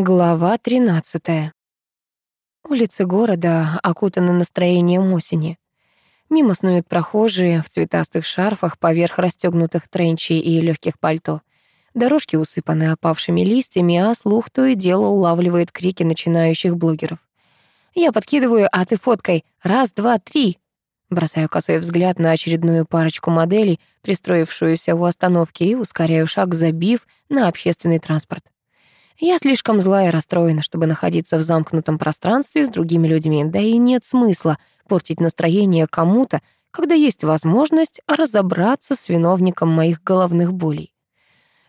Глава 13. Улицы города окутаны настроением осени. Мимо снуют прохожие в цветастых шарфах поверх расстегнутых тренчей и легких пальто. Дорожки усыпаны опавшими листьями, а слух то и дело улавливает крики начинающих блогеров. Я подкидываю, а ты фоткой. Раз, два, три. Бросаю косой взгляд на очередную парочку моделей, пристроившуюся у остановки, и ускоряю шаг, забив на общественный транспорт. Я слишком злая и расстроена, чтобы находиться в замкнутом пространстве с другими людьми, да и нет смысла портить настроение кому-то, когда есть возможность разобраться с виновником моих головных болей.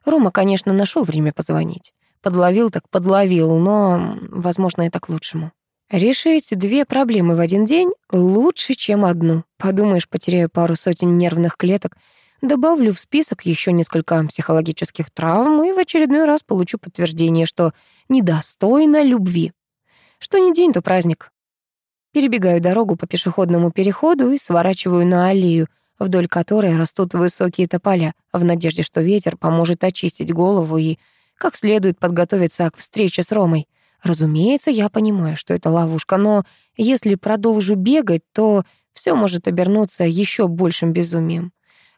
Рома, конечно, нашел время позвонить. Подловил так подловил, но, возможно, это к лучшему. Решить две проблемы в один день лучше, чем одну. Подумаешь, потеряю пару сотен нервных клеток — Добавлю в список еще несколько психологических травм и в очередной раз получу подтверждение, что недостойна любви. Что не день, то праздник. Перебегаю дорогу по пешеходному переходу и сворачиваю на аллею, вдоль которой растут высокие тополя, в надежде, что ветер поможет очистить голову и как следует подготовиться к встрече с Ромой. Разумеется, я понимаю, что это ловушка, но если продолжу бегать, то все может обернуться еще большим безумием.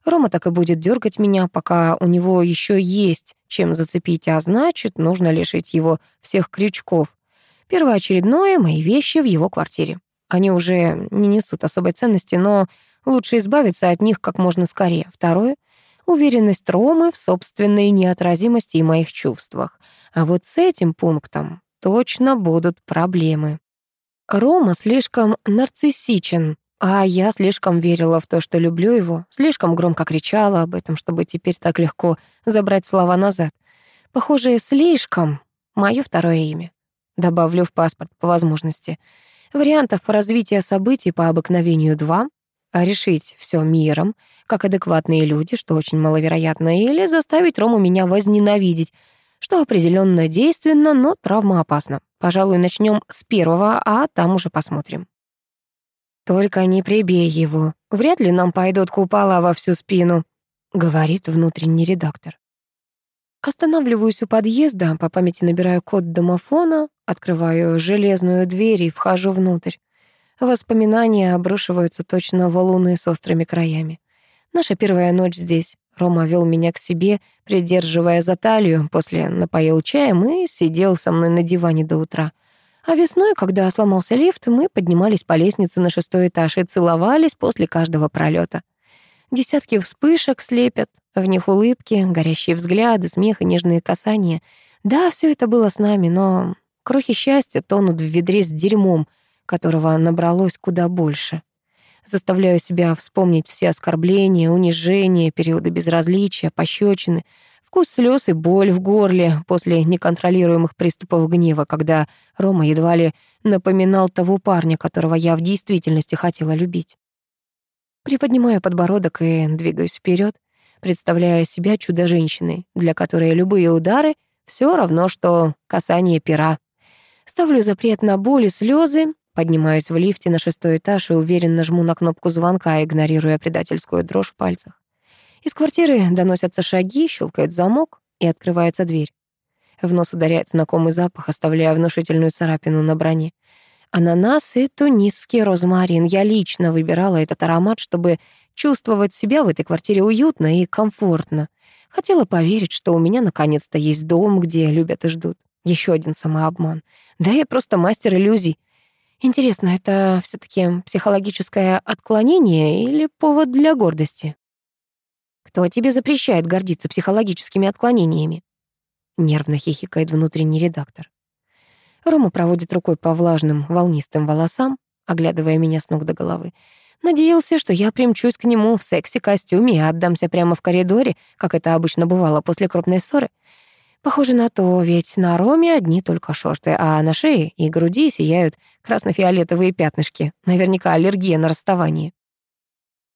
Рома так и будет дергать меня, пока у него еще есть чем зацепить, а значит, нужно лишить его всех крючков. Первоочередное — мои вещи в его квартире. Они уже не несут особой ценности, но лучше избавиться от них как можно скорее. Второе — уверенность Ромы в собственной неотразимости и моих чувствах. А вот с этим пунктом точно будут проблемы. Рома слишком нарциссичен, а я слишком верила в то, что люблю его, слишком громко кричала об этом, чтобы теперь так легко забрать слова назад. Похоже, слишком — мое второе имя. Добавлю в паспорт по возможности. Вариантов развития событий по обыкновению два. Решить все миром, как адекватные люди, что очень маловероятно, или заставить Рому меня возненавидеть, что определенно действенно, но травмоопасно. Пожалуй, начнем с первого, а там уже посмотрим. «Только не прибей его. Вряд ли нам пойдут купола во всю спину», — говорит внутренний редактор. Останавливаюсь у подъезда, по памяти набираю код домофона, открываю железную дверь и вхожу внутрь. Воспоминания обрушиваются точно валуны с острыми краями. Наша первая ночь здесь. Рома вел меня к себе, придерживая за талию, после напоил чаем и сидел со мной на диване до утра. А весной, когда сломался лифт, мы поднимались по лестнице на шестой этаж и целовались после каждого пролета. Десятки вспышек слепят, в них улыбки, горящие взгляды, смех и нежные касания. Да, все это было с нами, но крохи счастья тонут в ведре с дерьмом, которого набралось куда больше. Заставляю себя вспомнить все оскорбления, унижения, периоды безразличия, пощечины — Вкус слез и боль в горле после неконтролируемых приступов гнева, когда Рома едва ли напоминал того парня, которого я в действительности хотела любить. Приподнимаю подбородок и двигаюсь вперед, представляя себя чудо-женщиной, для которой любые удары все равно, что касание пера. Ставлю запрет на боль и слезы, поднимаюсь в лифте на шестой этаж и уверенно жму на кнопку звонка, игнорируя предательскую дрожь в пальцах. Из квартиры доносятся шаги, щелкает замок и открывается дверь. В нос ударяет знакомый запах, оставляя внушительную царапину на броне. Ананас и тунисский розмарин. Я лично выбирала этот аромат, чтобы чувствовать себя в этой квартире уютно и комфортно. Хотела поверить, что у меня наконец-то есть дом, где любят и ждут. Еще один самообман. Да я просто мастер иллюзий. Интересно, это все таки психологическое отклонение или повод для гордости? Кто тебе запрещает гордиться психологическими отклонениями?» Нервно хихикает внутренний редактор. Рома проводит рукой по влажным, волнистым волосам, оглядывая меня с ног до головы. Надеялся, что я примчусь к нему в секси-костюме и отдамся прямо в коридоре, как это обычно бывало после крупной ссоры. Похоже на то, ведь на Роме одни только шорты, а на шее и груди сияют красно-фиолетовые пятнышки. Наверняка аллергия на расставание.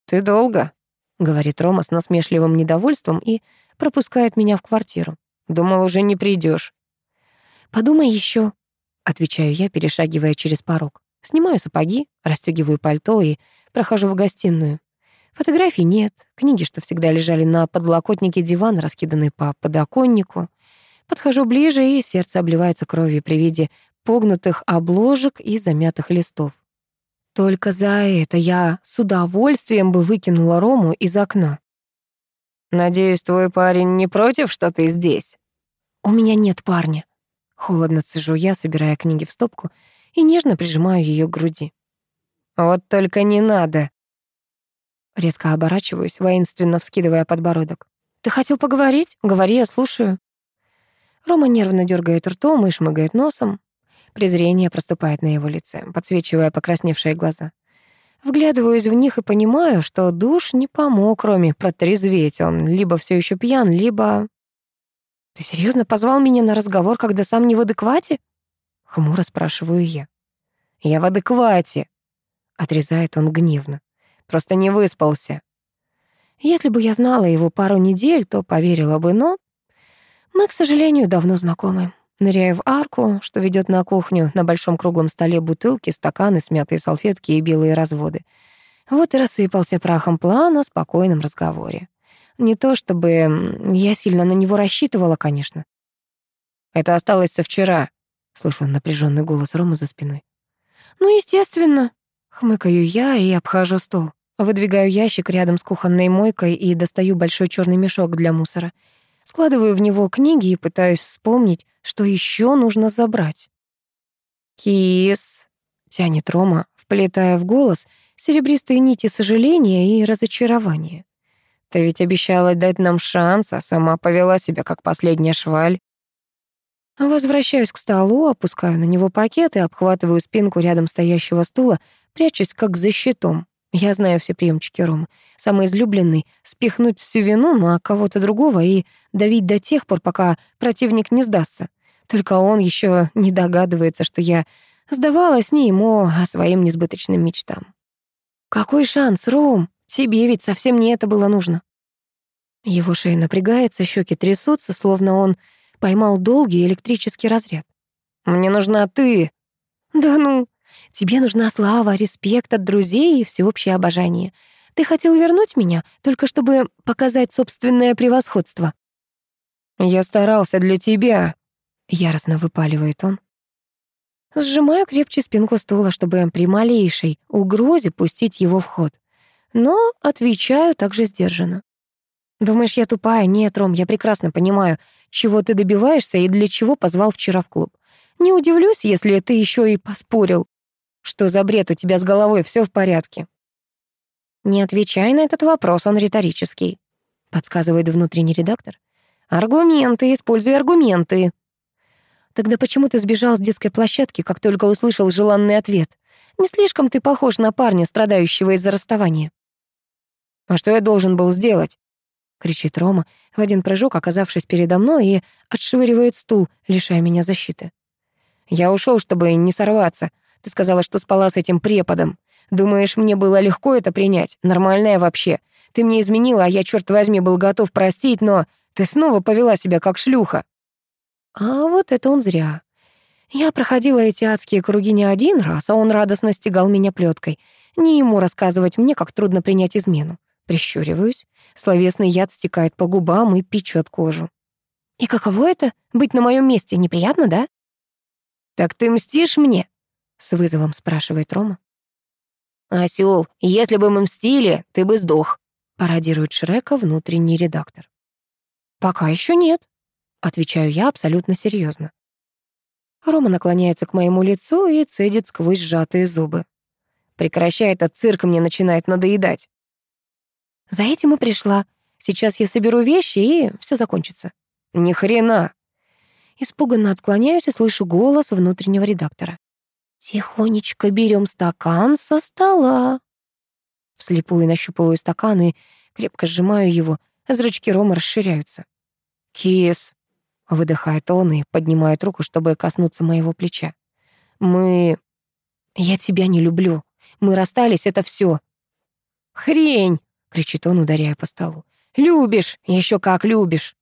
«Ты долго?» — говорит Рома с насмешливым недовольством и пропускает меня в квартиру. «Думал, уже не придешь. «Подумай еще, отвечаю я, перешагивая через порог. Снимаю сапоги, расстегиваю пальто и прохожу в гостиную. Фотографий нет, книги, что всегда лежали на подлокотнике дивана, раскиданы по подоконнику. Подхожу ближе, и сердце обливается кровью при виде погнутых обложек и замятых листов. Только за это я с удовольствием бы выкинула Рому из окна. «Надеюсь, твой парень не против, что ты здесь?» «У меня нет парня». Холодно цежу я, собирая книги в стопку, и нежно прижимаю ее к груди. «Вот только не надо!» Резко оборачиваюсь, воинственно вскидывая подбородок. «Ты хотел поговорить? Говори, я слушаю». Рома нервно дергает ртом и шмыгает носом. Презрение проступает на его лице, подсвечивая покрасневшие глаза. Вглядываюсь в них и понимаю, что душ не помог Роме протрезветь. Он либо все еще пьян, либо... «Ты серьезно позвал меня на разговор, когда сам не в адеквате?» Хмуро спрашиваю я. «Я в адеквате», — отрезает он гневно. «Просто не выспался». Если бы я знала его пару недель, то поверила бы, но... Мы, к сожалению, давно знакомы. Ныряю в арку, что ведет на кухню, на большом круглом столе бутылки, стаканы, смятые салфетки и белые разводы. Вот и рассыпался прахом план о спокойном разговоре. Не то чтобы я сильно на него рассчитывала, конечно. «Это осталось со вчера», — слышу напряженный голос Ромы за спиной. «Ну, естественно», — хмыкаю я и обхожу стол. Выдвигаю ящик рядом с кухонной мойкой и достаю большой черный мешок для мусора. Складываю в него книги и пытаюсь вспомнить, что еще нужно забрать. «Кис», — тянет Рома, вплетая в голос серебристые нити сожаления и разочарования. «Ты ведь обещала дать нам шанс, а сама повела себя как последняя шваль». Возвращаюсь к столу, опускаю на него пакет и обхватываю спинку рядом стоящего стула, прячусь как за щитом. Я знаю все приемчики Ромы. Самый излюбленный — спихнуть всю вину на кого-то другого и давить до тех пор, пока противник не сдастся. Только он еще не догадывается, что я сдавалась не ему, а своим несбыточным мечтам. «Какой шанс, Ром? Тебе ведь совсем не это было нужно». Его шея напрягается, щеки трясутся, словно он поймал долгий электрический разряд. «Мне нужна ты!» «Да ну, Тебе нужна слава, респект от друзей и всеобщее обожание. Ты хотел вернуть меня, только чтобы показать собственное превосходство». «Я старался для тебя», — яростно выпаливает он. Сжимаю крепче спинку стула, чтобы при малейшей угрозе пустить его в ход. Но отвечаю также сдержанно. «Думаешь, я тупая? Нет, Ром, я прекрасно понимаю, чего ты добиваешься и для чего позвал вчера в клуб. Не удивлюсь, если ты еще и поспорил. Что за бред у тебя с головой, все в порядке?» «Не отвечай на этот вопрос, он риторический», — подсказывает внутренний редактор. «Аргументы, используй аргументы». «Тогда почему ты сбежал с детской площадки, как только услышал желанный ответ? Не слишком ты похож на парня, страдающего из-за расставания». «А что я должен был сделать?» — кричит Рома, в один прыжок оказавшись передо мной и отшвыривает стул, лишая меня защиты. «Я ушел, чтобы не сорваться. Ты сказала, что спала с этим преподом. Думаешь, мне было легко это принять? Нормальное вообще. Ты мне изменила, а я, черт возьми, был готов простить, но ты снова повела себя как шлюха». А вот это он зря. Я проходила эти адские круги не один раз, а он радостно стегал меня плеткой. Не ему рассказывать мне, как трудно принять измену. Прищуриваюсь. Словесный яд стекает по губам и печет кожу. И каково это? Быть на моем месте неприятно, да? «Так ты мстишь мне?» — с вызовом спрашивает Рома. «Осёл, если бы мы мстили, ты бы сдох», — пародирует Шрека внутренний редактор. «Пока еще нет», — отвечаю я абсолютно серьезно. Рома наклоняется к моему лицу и цедит сквозь сжатые зубы. «Прекращай этот цирк, мне начинает надоедать». «За этим и пришла. Сейчас я соберу вещи, и все закончится». «Ни хрена!» Испуганно отклоняюсь и слышу голос внутреннего редактора. Тихонечко берем стакан со стола. Вслепую нащупываю стакан и крепко сжимаю его. Зрачки Рома расширяются. «Кис!» — выдыхает он и поднимает руку, чтобы коснуться моего плеча. «Мы...» «Я тебя не люблю. Мы расстались, это все. «Хрень!» — кричит он, ударяя по столу. «Любишь! Еще как любишь!»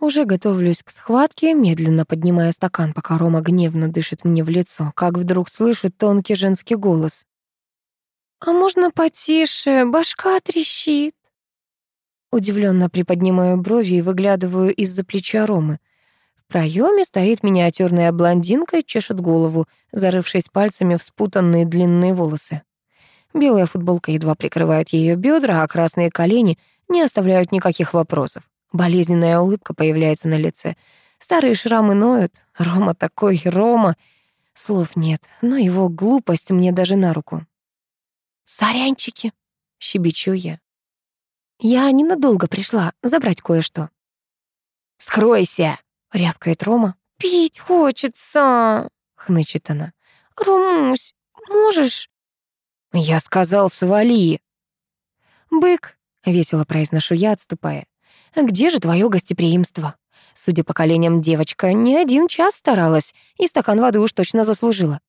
Уже готовлюсь к схватке, медленно поднимая стакан, пока Рома гневно дышит мне в лицо, как вдруг слышу тонкий женский голос. «А можно потише? Башка трещит». Удивленно приподнимаю брови и выглядываю из-за плеча Ромы. проеме стоит миниатюрная блондинка и чешет голову, зарывшись пальцами в спутанные длинные волосы. Белая футболка едва прикрывает ее бедра, а красные колени не оставляют никаких вопросов. Болезненная улыбка появляется на лице. Старые шрамы ноют. Рома такой, Рома. Слов нет, но его глупость мне даже на руку. «Сорянчики!» — щебечу я. «Я ненадолго пришла забрать кое-что». «Скройся!» — рявкает Рома. «Пить хочется!» — хнычет она. «Ромусь, можешь?» «Я сказал, свали!» «Бык!» — весело произношу я, отступая. «Где же твое гостеприимство?» Судя по коленям, девочка не один час старалась, и стакан воды уж точно заслужила.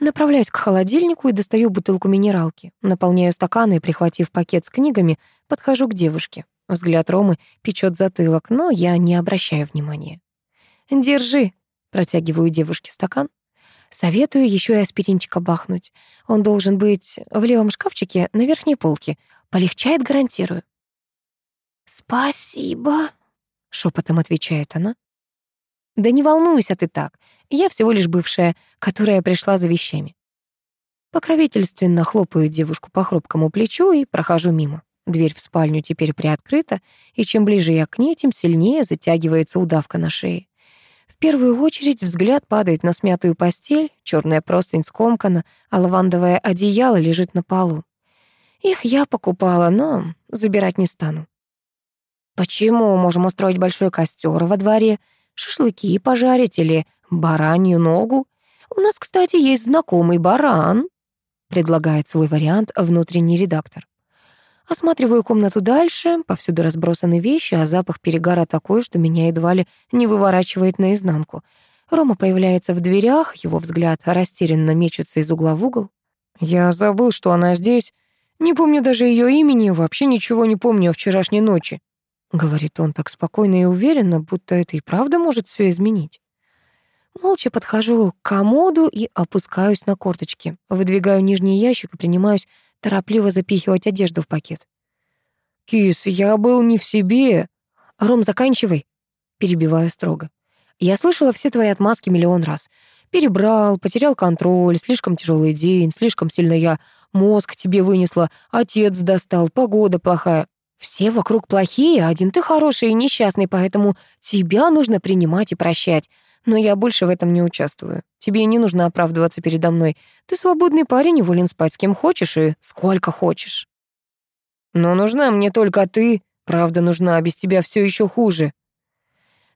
Направляюсь к холодильнику и достаю бутылку минералки. Наполняю стаканы и, прихватив пакет с книгами, подхожу к девушке. Взгляд Ромы печет затылок, но я не обращаю внимания. «Держи», — протягиваю девушке стакан. Советую еще и аспиринчика бахнуть. Он должен быть в левом шкафчике на верхней полке. Полегчает, гарантирую. «Спасибо», — шепотом отвечает она. «Да не волнуйся ты так. Я всего лишь бывшая, которая пришла за вещами». Покровительственно хлопаю девушку по хрупкому плечу и прохожу мимо. Дверь в спальню теперь приоткрыта, и чем ближе я к ней, тем сильнее затягивается удавка на шее. В первую очередь взгляд падает на смятую постель, черная простынь скомкана, а лавандовое одеяло лежит на полу. Их я покупала, но забирать не стану. Почему можем устроить большой костер во дворе, шашлыки пожарить или баранью ногу? У нас, кстати, есть знакомый баран, предлагает свой вариант внутренний редактор. Осматриваю комнату дальше, повсюду разбросаны вещи, а запах перегара такой, что меня едва ли не выворачивает наизнанку. Рома появляется в дверях, его взгляд растерянно мечется из угла в угол. «Я забыл, что она здесь. Не помню даже ее имени, вообще ничего не помню о вчерашней ночи», — говорит он так спокойно и уверенно, будто это и правда может все изменить. Молча подхожу к комоду и опускаюсь на корточки. Выдвигаю нижний ящик и принимаюсь торопливо запихивать одежду в пакет. «Кис, я был не в себе». «Ром, заканчивай», — перебиваю строго. «Я слышала все твои отмазки миллион раз. Перебрал, потерял контроль, слишком тяжелый день, слишком сильно я мозг тебе вынесла, отец достал, погода плохая. Все вокруг плохие, а один ты хороший и несчастный, поэтому тебя нужно принимать и прощать. Но я больше в этом не участвую. Тебе не нужно оправдываться передо мной. Ты свободный парень волен спать с кем хочешь и сколько хочешь. Но нужна мне только ты. Правда нужна, а без тебя все еще хуже.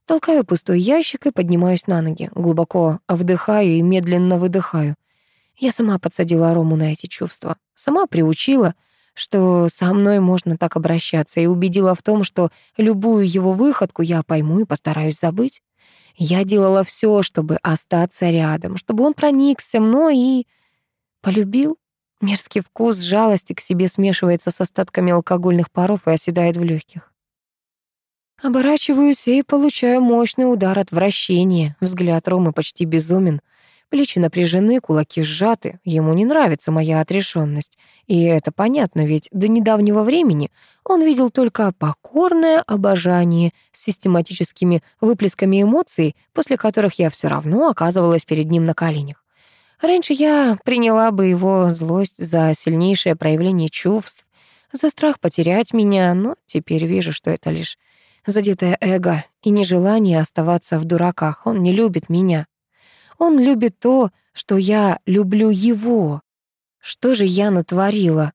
Толкаю пустой ящик и поднимаюсь на ноги. Глубоко вдыхаю и медленно выдыхаю. Я сама подсадила Рому на эти чувства. Сама приучила, что со мной можно так обращаться, и убедила в том, что любую его выходку я пойму и постараюсь забыть. Я делала все, чтобы остаться рядом, чтобы он проникся мной и... полюбил. Мерзкий вкус жалости к себе смешивается с остатками алкогольных паров и оседает в легких. Оборачиваюсь и получаю мощный удар отвращения. Взгляд Ромы почти безумен. Плечи напряжены, кулаки сжаты. Ему не нравится моя отрешенность. И это понятно, ведь до недавнего времени он видел только покорное обожание с систематическими выплесками эмоций, после которых я все равно оказывалась перед ним на коленях. Раньше я приняла бы его злость за сильнейшее проявление чувств, за страх потерять меня, но теперь вижу, что это лишь задетое эго и нежелание оставаться в дураках. Он не любит меня. Он любит то, что я люблю его. Что же я натворила?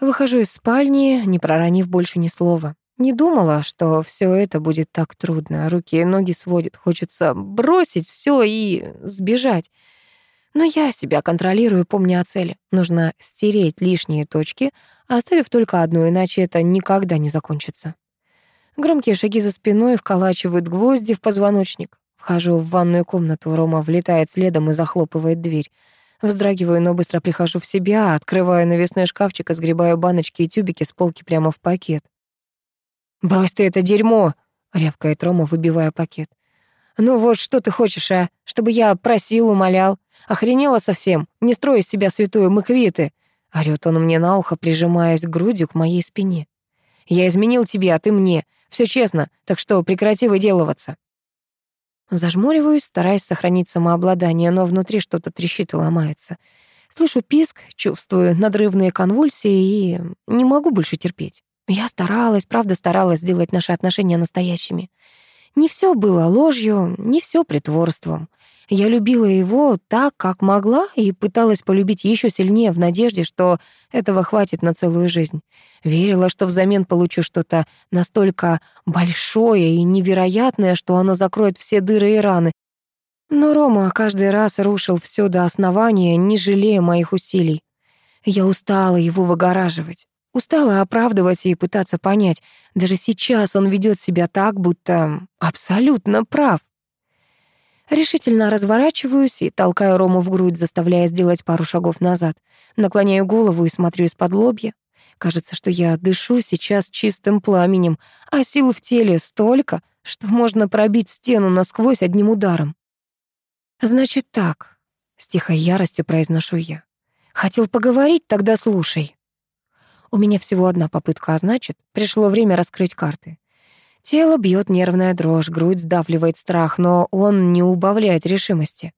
Выхожу из спальни, не проронив больше ни слова. Не думала, что все это будет так трудно. Руки и ноги сводят, хочется бросить все и сбежать. Но я себя контролирую, помня о цели. Нужно стереть лишние точки, оставив только одну, иначе это никогда не закончится. Громкие шаги за спиной вколачивают гвозди в позвоночник. Вхожу в ванную комнату, Рома влетает следом и захлопывает дверь. Вздрагиваю, но быстро прихожу в себя, открываю навесной шкафчик и сгребаю баночки и тюбики с полки прямо в пакет. «Брось ты это дерьмо!» — рявкает Рома, выбивая пакет. «Ну вот что ты хочешь, а? Чтобы я просил, умолял? Охренела совсем? Не строй из себя святую, мы квиты!» Орёт он мне на ухо, прижимаясь грудью к моей спине. «Я изменил тебе, а ты мне. Все честно, так что прекрати выделываться». Зажмуриваюсь, стараясь сохранить самообладание, но внутри что-то трещит и ломается. Слышу писк, чувствую надрывные конвульсии и не могу больше терпеть. Я старалась, правда старалась сделать наши отношения настоящими. Не все было ложью, не все притворством. Я любила его так, как могла, и пыталась полюбить еще сильнее в надежде, что этого хватит на целую жизнь. Верила, что взамен получу что-то настолько большое и невероятное, что оно закроет все дыры и раны. Но Рома каждый раз рушил все до основания, не жалея моих усилий. Я устала его выгораживать. Устала оправдывать и пытаться понять. Даже сейчас он ведет себя так, будто абсолютно прав. Решительно разворачиваюсь и толкаю Рому в грудь, заставляя сделать пару шагов назад. Наклоняю голову и смотрю из-под лобья. Кажется, что я дышу сейчас чистым пламенем, а сил в теле столько, что можно пробить стену насквозь одним ударом. «Значит так», — с тихой яростью произношу я. «Хотел поговорить, тогда слушай». У меня всего одна попытка, а значит, пришло время раскрыть карты. Тело бьет нервная дрожь, грудь сдавливает страх, но он не убавляет решимости.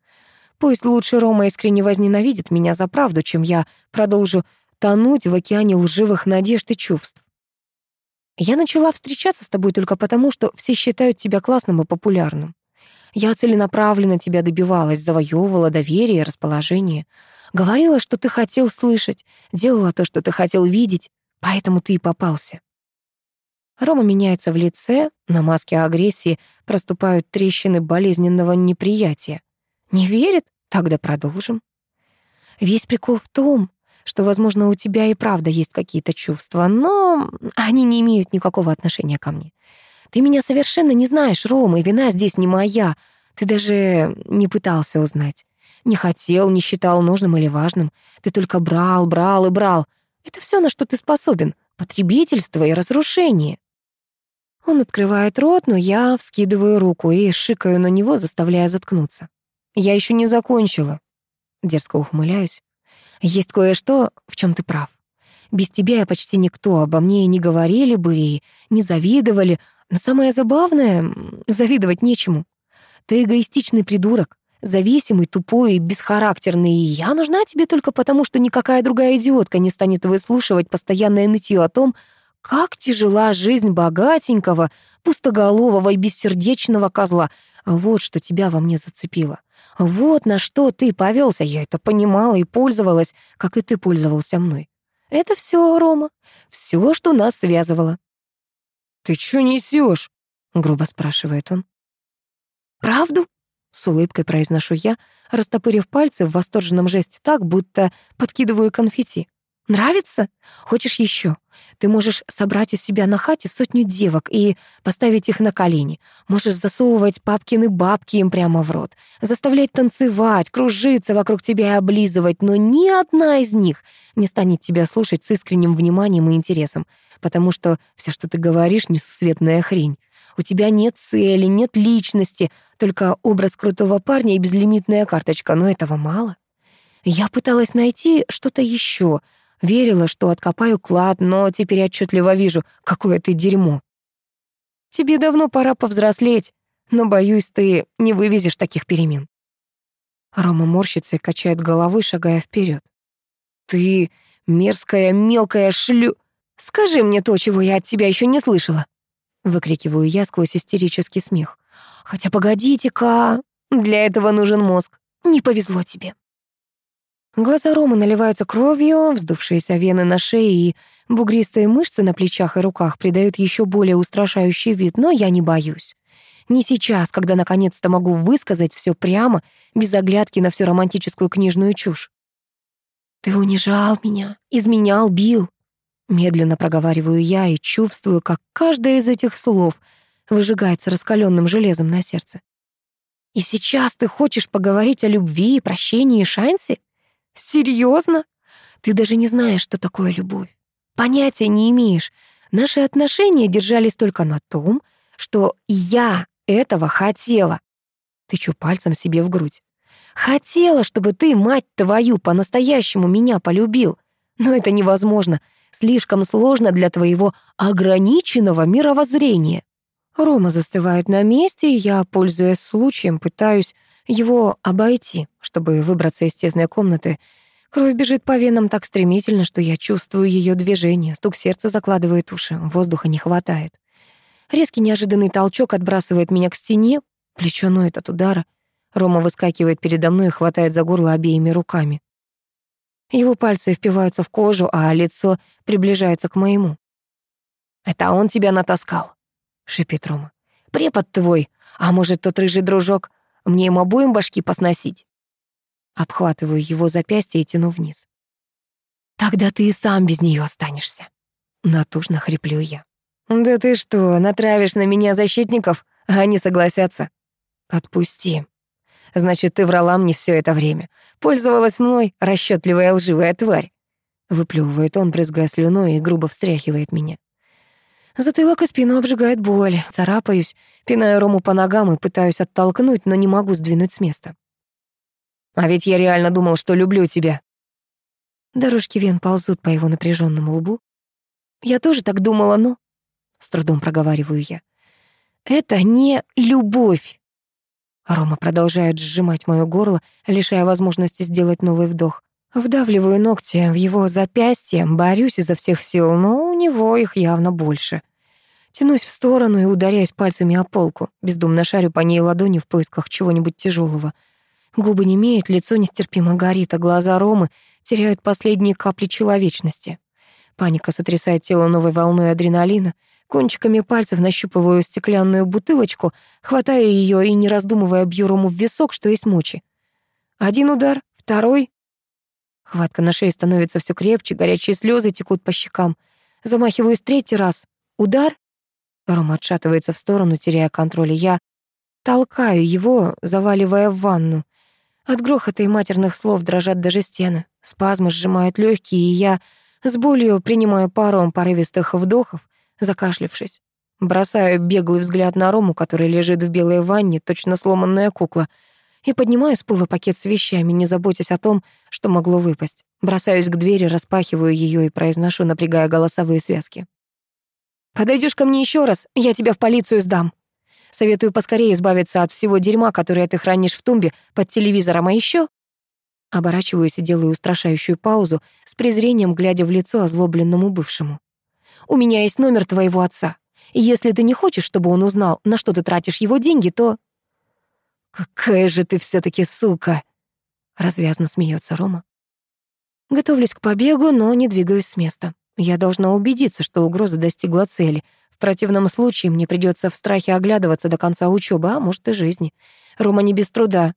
Пусть лучше Рома искренне возненавидит меня за правду, чем я продолжу тонуть в океане лживых надежд и чувств. Я начала встречаться с тобой только потому, что все считают тебя классным и популярным. Я целенаправленно тебя добивалась, завоевывала доверие и расположение. Говорила, что ты хотел слышать, делала то, что ты хотел видеть, поэтому ты и попался. Рома меняется в лице, на маске агрессии проступают трещины болезненного неприятия. Не верит? Тогда продолжим. Весь прикол в том, что, возможно, у тебя и правда есть какие-то чувства, но они не имеют никакого отношения ко мне. Ты меня совершенно не знаешь, Рома, и вина здесь не моя. Ты даже не пытался узнать. Не хотел, не считал нужным или важным. Ты только брал, брал и брал. Это все, на что ты способен. Потребительство и разрушение. Он открывает рот, но я вскидываю руку и шикаю на него, заставляя заткнуться. Я еще не закончила. Дерзко ухмыляюсь. Есть кое-что, в чем ты прав. Без тебя я почти никто, обо мне и не говорили бы, и не завидовали. Но самое забавное — завидовать нечему. Ты эгоистичный придурок, зависимый, тупой и бесхарактерный, и я нужна тебе только потому, что никакая другая идиотка не станет выслушивать постоянное нытье о том, как тяжела жизнь богатенького, пустоголового и бессердечного козла. Вот что тебя во мне зацепило. Вот на что ты повелся. Я это понимала и пользовалась, как и ты пользовался мной. Это все, Рома, все, что нас связывало. «Ты что несешь? грубо спрашивает он. «Правду?» — с улыбкой произношу я, растопырив пальцы в восторженном жесте так, будто подкидываю конфетти. «Нравится? Хочешь еще? Ты можешь собрать у себя на хате сотню девок и поставить их на колени. Можешь засовывать папкины бабки им прямо в рот, заставлять танцевать, кружиться вокруг тебя и облизывать, но ни одна из них не станет тебя слушать с искренним вниманием и интересом, потому что все, что ты говоришь, несусветная хрень. У тебя нет цели, нет личности, только образ крутого парня и безлимитная карточка, но этого мало. Я пыталась найти что-то еще, верила, что откопаю клад, но теперь отчетливо вижу, какое ты дерьмо. Тебе давно пора повзрослеть, но, боюсь, ты не вывезешь таких перемен. Рома морщится и качает головой, шагая вперед. Ты мерзкая, мелкая шлю... Скажи мне то, чего я от тебя еще не слышала. Выкрикиваю я сквозь истерический смех. Хотя погодите-ка, для этого нужен мозг. Не повезло тебе. Глаза Ромы наливаются кровью, вздувшиеся вены на шее и бугристые мышцы на плечах и руках придают еще более устрашающий вид, но я не боюсь. Не сейчас, когда наконец-то могу высказать все прямо, без оглядки на всю романтическую книжную чушь. «Ты унижал меня, изменял, бил. Медленно проговариваю я и чувствую, как каждое из этих слов выжигается раскаленным железом на сердце. И сейчас ты хочешь поговорить о любви, прощении и шансе? Серьезно? Ты даже не знаешь, что такое любовь. Понятия не имеешь. Наши отношения держались только на том, что я этого хотела. Тычу пальцем себе в грудь. Хотела, чтобы ты, мать твою, по-настоящему меня полюбил. Но это невозможно слишком сложно для твоего ограниченного мировоззрения. Рома застывает на месте, и я, пользуясь случаем, пытаюсь его обойти, чтобы выбраться из тесной комнаты. Кровь бежит по венам так стремительно, что я чувствую ее движение, стук сердца закладывает уши, воздуха не хватает. Резкий неожиданный толчок отбрасывает меня к стене, плечо ноет от удара. Рома выскакивает передо мной и хватает за горло обеими руками. Его пальцы впиваются в кожу, а лицо приближается к моему. «Это он тебя натаскал», — шипит Рома. «Препод твой, а может, тот рыжий дружок? Мне им обоим башки посносить?» Обхватываю его запястье и тяну вниз. «Тогда ты и сам без нее останешься», — натужно хриплю я. «Да ты что, натравишь на меня защитников, а они согласятся?» «Отпусти», Значит, ты врала мне все это время. Пользовалась мной, расчетливая лживая тварь. Выплевывает он, брызгая слюной, и грубо встряхивает меня. Затылок и спину обжигает боль. Царапаюсь, пинаю Рому по ногам и пытаюсь оттолкнуть, но не могу сдвинуть с места. А ведь я реально думал, что люблю тебя. Дорожки вен ползут по его напряженному лбу. Я тоже так думала, но... С трудом проговариваю я. Это не любовь. Рома продолжает сжимать моё горло, лишая возможности сделать новый вдох. Вдавливаю ногти в его запястье, борюсь изо всех сил, но у него их явно больше. Тянусь в сторону и ударяюсь пальцами о полку, бездумно шарю по ней ладонью в поисках чего-нибудь тяжелого. Губы не имеют, лицо нестерпимо горит, а глаза Ромы теряют последние капли человечности. Паника сотрясает тело новой волной адреналина — Кончиками пальцев нащупываю стеклянную бутылочку, хватаю ее и, не раздумывая, бью Рому в висок, что есть мочи. Один удар, второй. Хватка на шее становится все крепче, горячие слезы текут по щекам. Замахиваюсь третий раз. Удар. Рома отшатывается в сторону, теряя контроль, я толкаю его, заваливая в ванну. От грохота и матерных слов дрожат даже стены. Спазмы сжимают легкие, и я с болью принимаю паром порывистых вдохов, закашлявшись. Бросаю беглый взгляд на Рому, который лежит в белой ванне, точно сломанная кукла, и поднимаю с пола пакет с вещами, не заботясь о том, что могло выпасть. Бросаюсь к двери, распахиваю ее и произношу, напрягая голосовые связки. Подойдешь ко мне еще раз, я тебя в полицию сдам. Советую поскорее избавиться от всего дерьма, которое ты хранишь в тумбе под телевизором, а еще Оборачиваюсь и делаю устрашающую паузу, с презрением глядя в лицо озлобленному бывшему. У меня есть номер твоего отца. И если ты не хочешь, чтобы он узнал, на что ты тратишь его деньги, то...» «Какая же ты все таки сука!» Развязно смеется Рома. Готовлюсь к побегу, но не двигаюсь с места. Я должна убедиться, что угроза достигла цели. В противном случае мне придется в страхе оглядываться до конца учебы, а может и жизни. Рома не без труда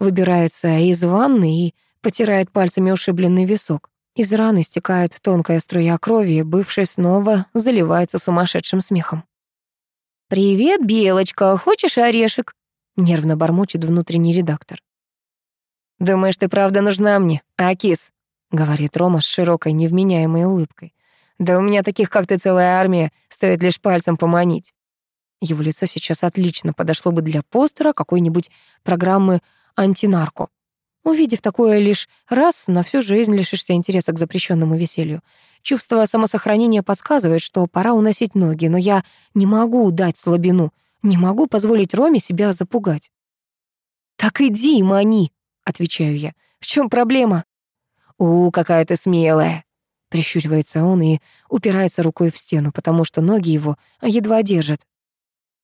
выбирается из ванны и потирает пальцами ушибленный висок. Из раны стекает тонкая струя крови, и бывший снова заливается сумасшедшим смехом. «Привет, Белочка, хочешь орешек?» — нервно бормочет внутренний редактор. «Думаешь, ты правда нужна мне, Акис?» — говорит Рома с широкой невменяемой улыбкой. «Да у меня таких, как ты, целая армия, стоит лишь пальцем поманить». Его лицо сейчас отлично подошло бы для постера какой-нибудь программы «Антинарко». Увидев такое лишь раз, на всю жизнь лишишься интереса к запрещенному веселью. Чувство самосохранения подсказывает, что пора уносить ноги, но я не могу дать слабину, не могу позволить Роме себя запугать. «Так иди, мани!» — отвечаю я. «В чем проблема?» «У, какая ты смелая!» Прищуривается он и упирается рукой в стену, потому что ноги его едва держат.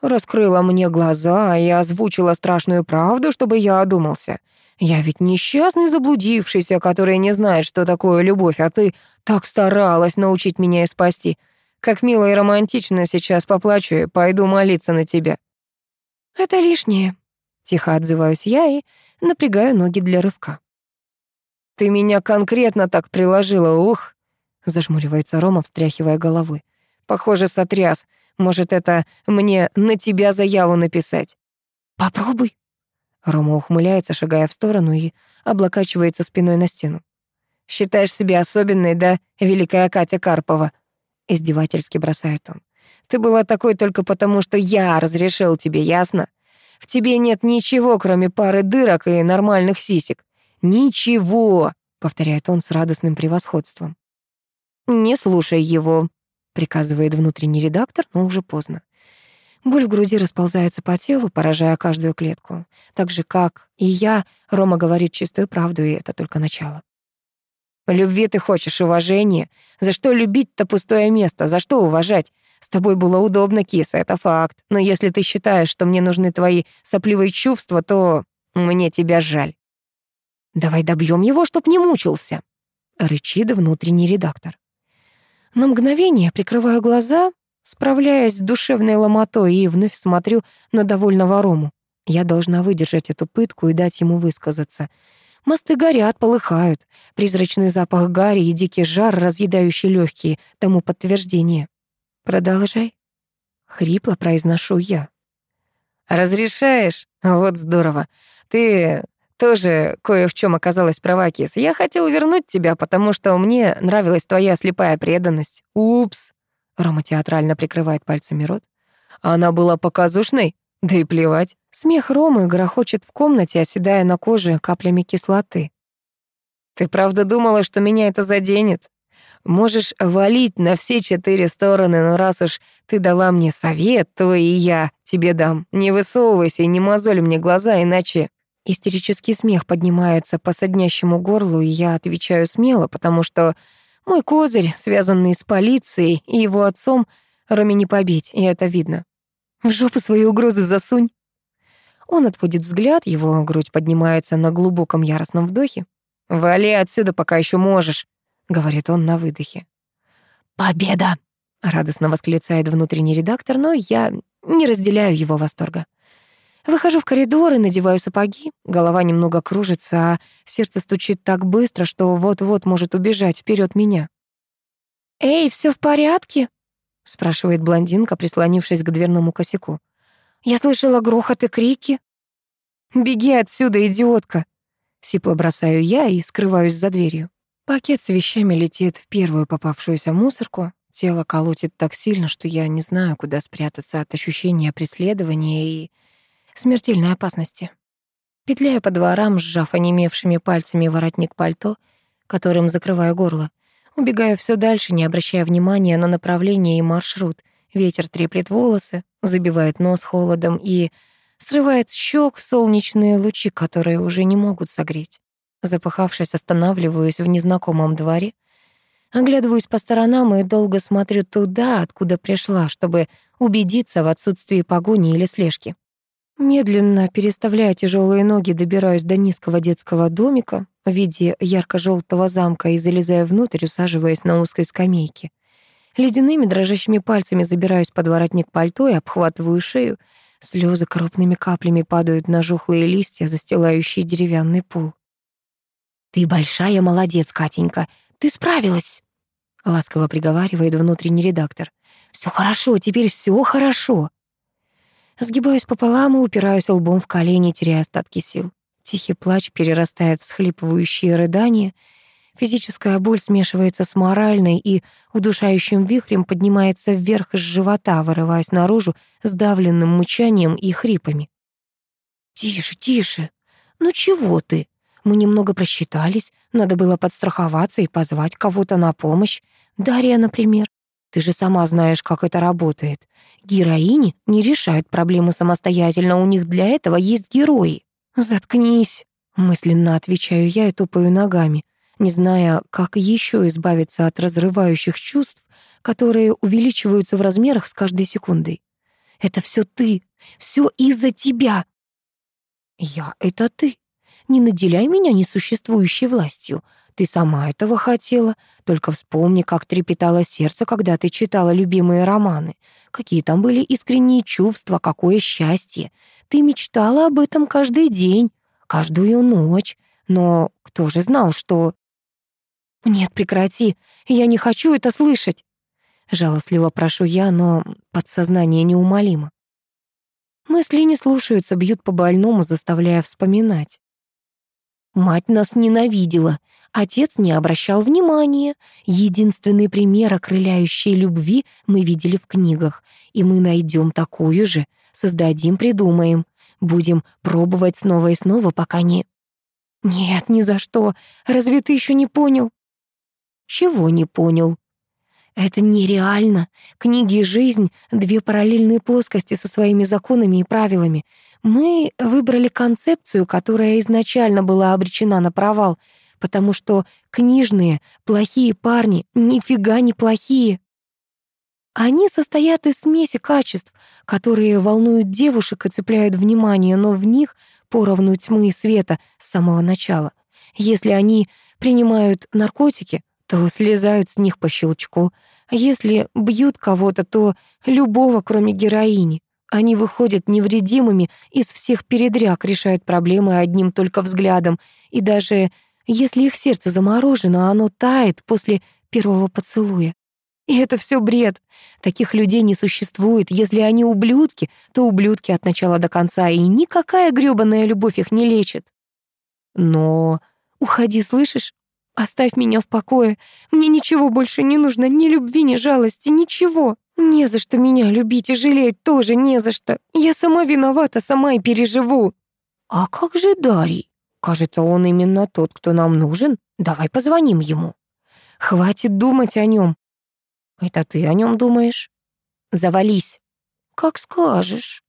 Раскрыла мне глаза и озвучила страшную правду, чтобы я одумался. Я ведь несчастный заблудившийся, который не знает, что такое любовь, а ты так старалась научить меня и спасти. Как мило и романтично сейчас поплачу и пойду молиться на тебя». «Это лишнее», — тихо отзываюсь я и напрягаю ноги для рывка. «Ты меня конкретно так приложила, ух!» — зажмуривается Рома, встряхивая головой. «Похоже, сотряс. Может, это мне на тебя заяву написать?» «Попробуй», Рома ухмыляется, шагая в сторону и облокачивается спиной на стену. «Считаешь себя особенной, да, великая Катя Карпова?» Издевательски бросает он. «Ты была такой только потому, что я разрешил тебе, ясно? В тебе нет ничего, кроме пары дырок и нормальных сисек. Ничего!» — повторяет он с радостным превосходством. «Не слушай его», — приказывает внутренний редактор, но уже поздно. Боль в груди расползается по телу, поражая каждую клетку. Так же, как и я, Рома говорит чистую правду, и это только начало. Любви ты хочешь, уважения. За что любить-то пустое место? За что уважать? С тобой было удобно, киса, это факт. Но если ты считаешь, что мне нужны твои сопливые чувства, то мне тебя жаль. Давай добьем его, чтоб не мучился. Рычит внутренний редактор. На мгновение прикрываю глаза, Справляясь с душевной ломотой и вновь смотрю на довольного Рому. Я должна выдержать эту пытку и дать ему высказаться. Мосты горят, полыхают. Призрачный запах гари и дикий жар, разъедающий легкие, тому подтверждение. Продолжай. Хрипло произношу я. «Разрешаешь? Вот здорово. Ты тоже кое в чем оказалась права, Кис. Я хотел вернуть тебя, потому что мне нравилась твоя слепая преданность. Упс. Рома театрально прикрывает пальцами рот. Она была показушной? Да и плевать. Смех Ромы грохочет в комнате, оседая на коже каплями кислоты. Ты правда думала, что меня это заденет? Можешь валить на все четыре стороны, но раз уж ты дала мне совет, то и я тебе дам. Не высовывайся и не мозоль мне глаза, иначе... Истерический смех поднимается по соднящему горлу, и я отвечаю смело, потому что мой козырь, связанный с полицией и его отцом, Роме не побить, и это видно. В жопу свои угрозы засунь. Он отводит взгляд, его грудь поднимается на глубоком яростном вдохе. «Вали отсюда, пока еще можешь», — говорит он на выдохе. «Победа!» — радостно восклицает внутренний редактор, но я не разделяю его восторга. Выхожу в коридор и надеваю сапоги. Голова немного кружится, а сердце стучит так быстро, что вот-вот может убежать вперед меня. «Эй, все в порядке?» — спрашивает блондинка, прислонившись к дверному косяку. «Я слышала грохот и крики». «Беги отсюда, идиотка!» Сипло бросаю я и скрываюсь за дверью. Пакет с вещами летит в первую попавшуюся мусорку. Тело колотит так сильно, что я не знаю, куда спрятаться от ощущения преследования и смертельной опасности. Петляю по дворам, сжав онемевшими пальцами воротник пальто, которым закрываю горло. Убегаю все дальше, не обращая внимания на направление и маршрут. Ветер треплет волосы, забивает нос холодом и срывает с щек солнечные лучи, которые уже не могут согреть. Запыхавшись, останавливаюсь в незнакомом дворе, оглядываюсь по сторонам и долго смотрю туда, откуда пришла, чтобы убедиться в отсутствии погони или слежки. Медленно, переставляя тяжелые ноги, добираюсь до низкого детского домика в виде ярко-желтого замка и залезаю внутрь, усаживаясь на узкой скамейке. Ледяными дрожащими пальцами забираюсь под воротник пальто и обхватываю шею. Слезы крупными каплями падают на жухлые листья, застилающие деревянный пол. «Ты большая молодец, Катенька, ты справилась!» Ласково приговаривает внутренний редактор. «Всё хорошо, теперь всё хорошо!» Сгибаюсь пополам и упираюсь лбом в колени, теряя остатки сил. Тихий плач перерастает в схлипывающие рыдания. Физическая боль смешивается с моральной и удушающим вихрем поднимается вверх из живота, вырываясь наружу сдавленным мучанием и хрипами. «Тише, тише! Ну чего ты? Мы немного просчитались, надо было подстраховаться и позвать кого-то на помощь. Дарья, например. Ты же сама знаешь, как это работает. Героини не решают проблемы самостоятельно, у них для этого есть герои. Заткнись, мысленно отвечаю я и топаю ногами, не зная, как еще избавиться от разрывающих чувств, которые увеличиваются в размерах с каждой секундой. Это все ты, все из-за тебя. Я — это ты. Не наделяй меня несуществующей властью. Ты сама этого хотела. Только вспомни, как трепетало сердце, когда ты читала любимые романы. Какие там были искренние чувства, какое счастье. Ты мечтала об этом каждый день, каждую ночь. Но кто же знал, что... Нет, прекрати. Я не хочу это слышать. Жалостливо прошу я, но подсознание неумолимо. Мысли не слушаются, бьют по больному, заставляя вспоминать. Мать нас ненавидела, отец не обращал внимания. Единственный пример окрыляющей любви мы видели в книгах, и мы найдем такую же, создадим, придумаем. Будем пробовать снова и снова, пока не... Нет, ни за что. Разве ты еще не понял? Чего не понял? Это нереально. Книги и жизнь — две параллельные плоскости со своими законами и правилами. Мы выбрали концепцию, которая изначально была обречена на провал, потому что книжные, плохие парни нифига не плохие. Они состоят из смеси качеств, которые волнуют девушек и цепляют внимание, но в них поровну тьмы и света с самого начала. Если они принимают наркотики, то слезают с них по щелчку. А если бьют кого-то, то любого, кроме героини. Они выходят невредимыми из всех передряг, решают проблемы одним только взглядом. И даже если их сердце заморожено, оно тает после первого поцелуя. И это все бред. Таких людей не существует. Если они ублюдки, то ублюдки от начала до конца, и никакая грёбаная любовь их не лечит. Но уходи, слышишь? Оставь меня в покое. Мне ничего больше не нужно, ни любви, ни жалости, ничего. Не за что меня любить и жалеть тоже не за что. Я сама виновата, сама и переживу. А как же Дарий? Кажется, он именно тот, кто нам нужен. Давай позвоним ему. Хватит думать о нем. Это ты о нем думаешь? Завались. Как скажешь.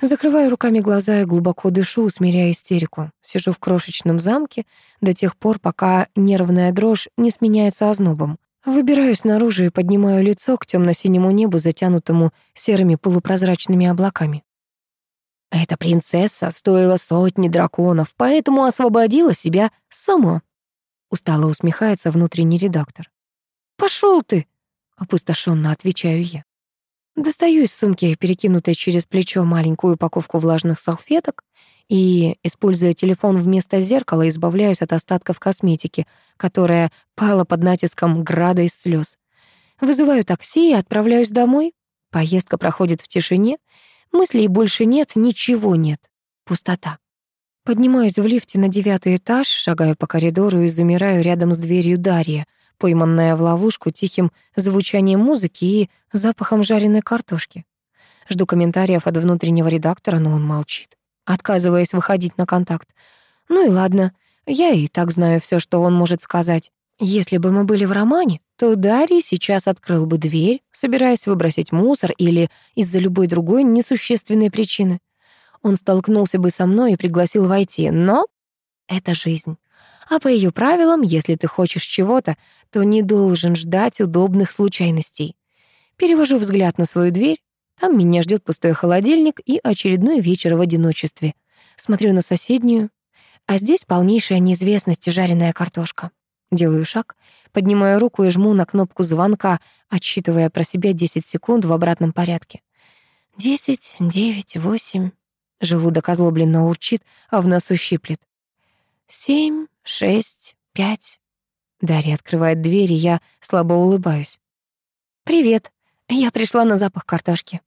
Закрываю руками глаза и глубоко дышу, усмиряя истерику. Сижу в крошечном замке до тех пор, пока нервная дрожь не сменяется ознобом. Выбираюсь наружу и поднимаю лицо к темно-синему небу, затянутому серыми полупрозрачными облаками. Эта принцесса стоила сотни драконов, поэтому освободила себя сама. Устало усмехается внутренний редактор. «Пошел ты!» — опустошенно отвечаю я. Достаю из сумки, перекинутой через плечо, маленькую упаковку влажных салфеток и, используя телефон вместо зеркала, избавляюсь от остатков косметики, которая пала под натиском града из слез. Вызываю такси и отправляюсь домой. Поездка проходит в тишине. Мыслей больше нет, ничего нет. Пустота. Поднимаюсь в лифте на девятый этаж, шагаю по коридору и замираю рядом с дверью Дарья — пойманная в ловушку тихим звучанием музыки и запахом жареной картошки. Жду комментариев от внутреннего редактора, но он молчит, отказываясь выходить на контакт. Ну и ладно, я и так знаю все, что он может сказать. Если бы мы были в романе, то Дарий сейчас открыл бы дверь, собираясь выбросить мусор или из-за любой другой несущественной причины. Он столкнулся бы со мной и пригласил войти, но это жизнь. А по ее правилам, если ты хочешь чего-то, то не должен ждать удобных случайностей. Перевожу взгляд на свою дверь. Там меня ждет пустой холодильник и очередной вечер в одиночестве. Смотрю на соседнюю. А здесь полнейшая неизвестность и жареная картошка. Делаю шаг, поднимаю руку и жму на кнопку звонка, отсчитывая про себя 10 секунд в обратном порядке. Десять, девять, восемь. Желудок озлобленно урчит, а в носу щиплет. Семь, шесть, пять. Дарья открывает дверь, и я слабо улыбаюсь. «Привет, я пришла на запах картошки».